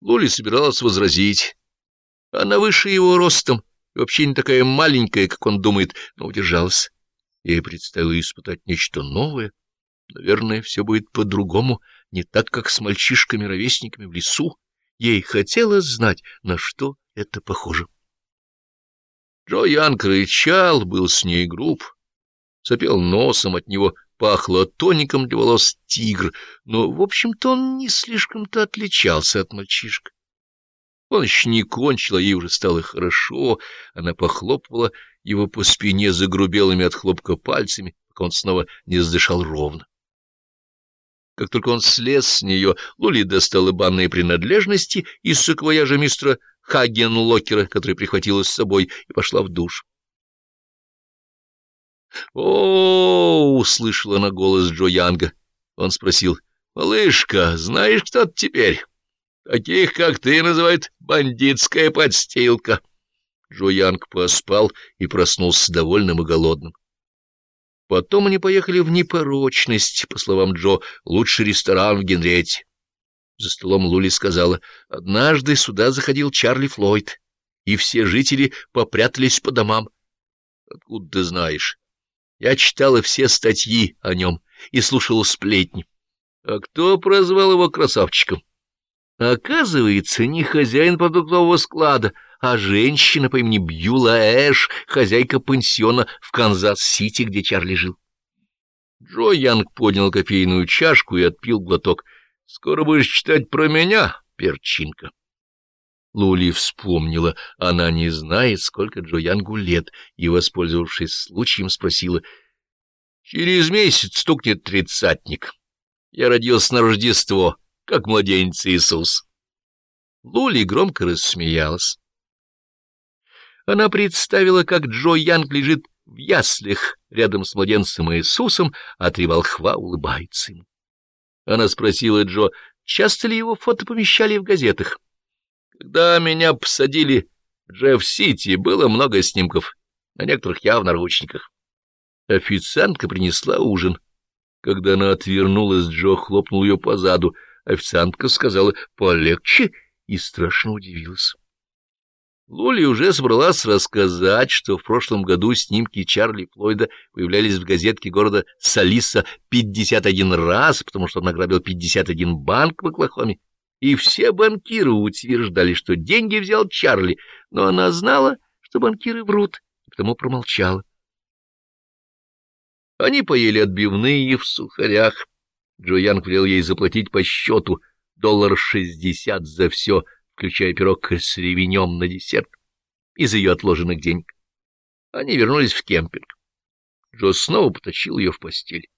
Лули собиралась возразить. Она выше его ростом и вообще не такая маленькая, как он думает, но удержалась. Ей предстояло испытать нечто новое. Наверное, все будет по-другому, не так, как с мальчишками-ровесниками в лесу. Ей хотелось знать, на что это похоже. Джо Янг рычал, был с ней груб, сопел носом, от него пахло тоником для волос тигр, но, в общем-то, он не слишком-то отличался от мальчишек. Он еще не кончил, а ей уже стало хорошо, она похлопывала его по спине загрубелыми от хлопка пальцами, пока он снова не задышал ровно. Как только он слез с нее, Лули достала банные принадлежности из саквояжа мистера Хагенлокера, который прихватила с собой, и пошла в душ. «О, — услышала она голос Джо Янга. Он спросил, — Малышка, знаешь, кто ты теперь? Таких, как ты, называют бандитская подстилка. Джо Янг поспал и проснулся довольным и голодным. Потом они поехали в непорочность, по словам Джо, лучший ресторан в Генрете. За столом Лули сказала, однажды сюда заходил Чарли Флойд, и все жители попрятались по домам. Откуда ты знаешь? Я читала все статьи о нем и слушала сплетни. А кто прозвал его красавчиком? Оказывается, не хозяин продуктового склада, а женщина по имени Бьюла Эш, хозяйка пансиона в Канзас-Сити, где Чарли жил. Джо Янг поднял кофейную чашку и отпил глоток. — Скоро будешь читать про меня, перчинка. Лули вспомнила, она не знает, сколько Джо Янгу лет, и, воспользовавшись случаем, спросила. — Через месяц стукнет тридцатник. Я родился на Рождество, как младенец Иисус. Лули громко рассмеялась. Она представила, как Джо Янг лежит в яслях рядом с младенцем Иисусом, а три волхва улыбаются ему. Она спросила Джо, часто ли его фото помещали в газетах. Когда меня посадили в Джефф-Сити, было много снимков, на некоторых я в наручниках. Официантка принесла ужин. Когда она отвернулась, Джо хлопнул ее по заду. Официантка сказала «полегче» и страшно удивилась. Лули уже собралась рассказать, что в прошлом году снимки Чарли Флойда появлялись в газетке города Салиса 51 раз, потому что он награбил 51 банк в Оклахоме и все банкиры утверждали, что деньги взял Чарли, но она знала, что банкиры врут, и потому промолчала. Они поели отбивные в сухарях. Джо Янг велел ей заплатить по счету доллар шестьдесят за все, включая пирог с ревенем на десерт, из ее отложенных денег. Они вернулись в кемпинг. Джо снова потащил ее в постель.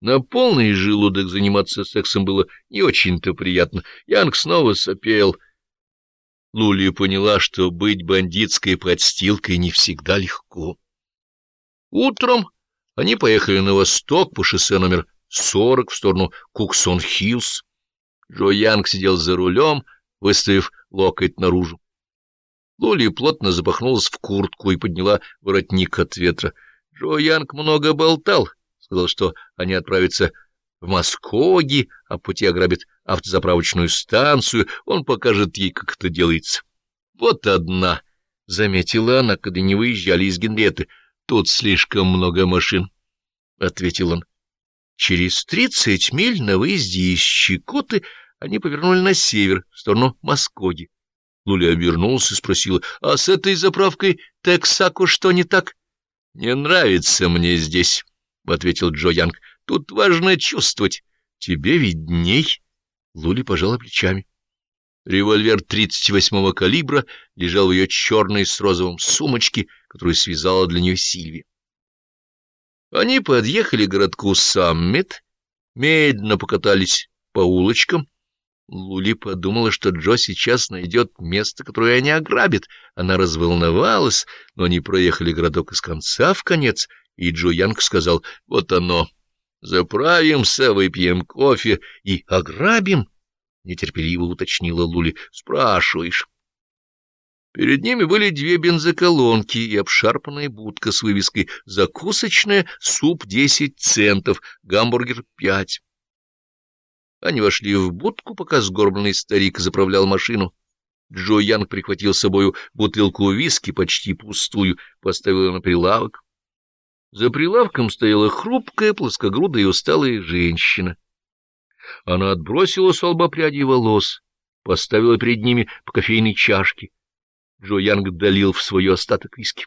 На полный желудок заниматься сексом было не очень-то приятно. Янг снова сопел. Лули поняла, что быть бандитской подстилкой не всегда легко. Утром они поехали на восток по шоссе номер 40 в сторону Куксон-Хиллз. Джо Янг сидел за рулем, выставив локоть наружу. Лули плотно запахнулась в куртку и подняла воротник от ветра. Джо Янг много болтал, сказал, что они отправятся в Москоги, а пути ограбят автозаправочную станцию, он покажет ей, как это делается. Вот одна, — заметила она, когда не выезжали из Генреты. Тут слишком много машин, — ответил он. Через тридцать миль на выезде из Чикоты они повернули на север, в сторону Москоги. Луля обернулся и спросила, — А с этой заправкой Тексако что не так? — Не нравится мне здесь. — ответил Джо Янг. — Тут важно чувствовать. Тебе видней. Лули пожала плечами. Револьвер 38-го калибра лежал в ее черной с розовым сумочке, которую связала для нее Сильви. Они подъехали к городку Саммит, медленно покатались по улочкам. Лули подумала, что Джо сейчас найдет место, которое они ограбят. Она разволновалась, но они проехали городок из конца в конец и Джо Янг сказал, вот оно, заправимся, выпьем кофе и ограбим, — нетерпеливо уточнила Лули. — Спрашиваешь. Перед ними были две бензоколонки и обшарпанная будка с вывеской «Закусочная, суп десять центов, гамбургер пять». Они вошли в будку, пока сгорбленный старик заправлял машину. Джо Янг прихватил с собою бутылку виски, почти пустую, поставил ее на прилавок. За прилавком стояла хрупкая, плоскогрудая и усталая женщина. Она отбросила с лба волос, поставила перед ними по кофейной чашке. Джо Янг долил в свое остаток виски.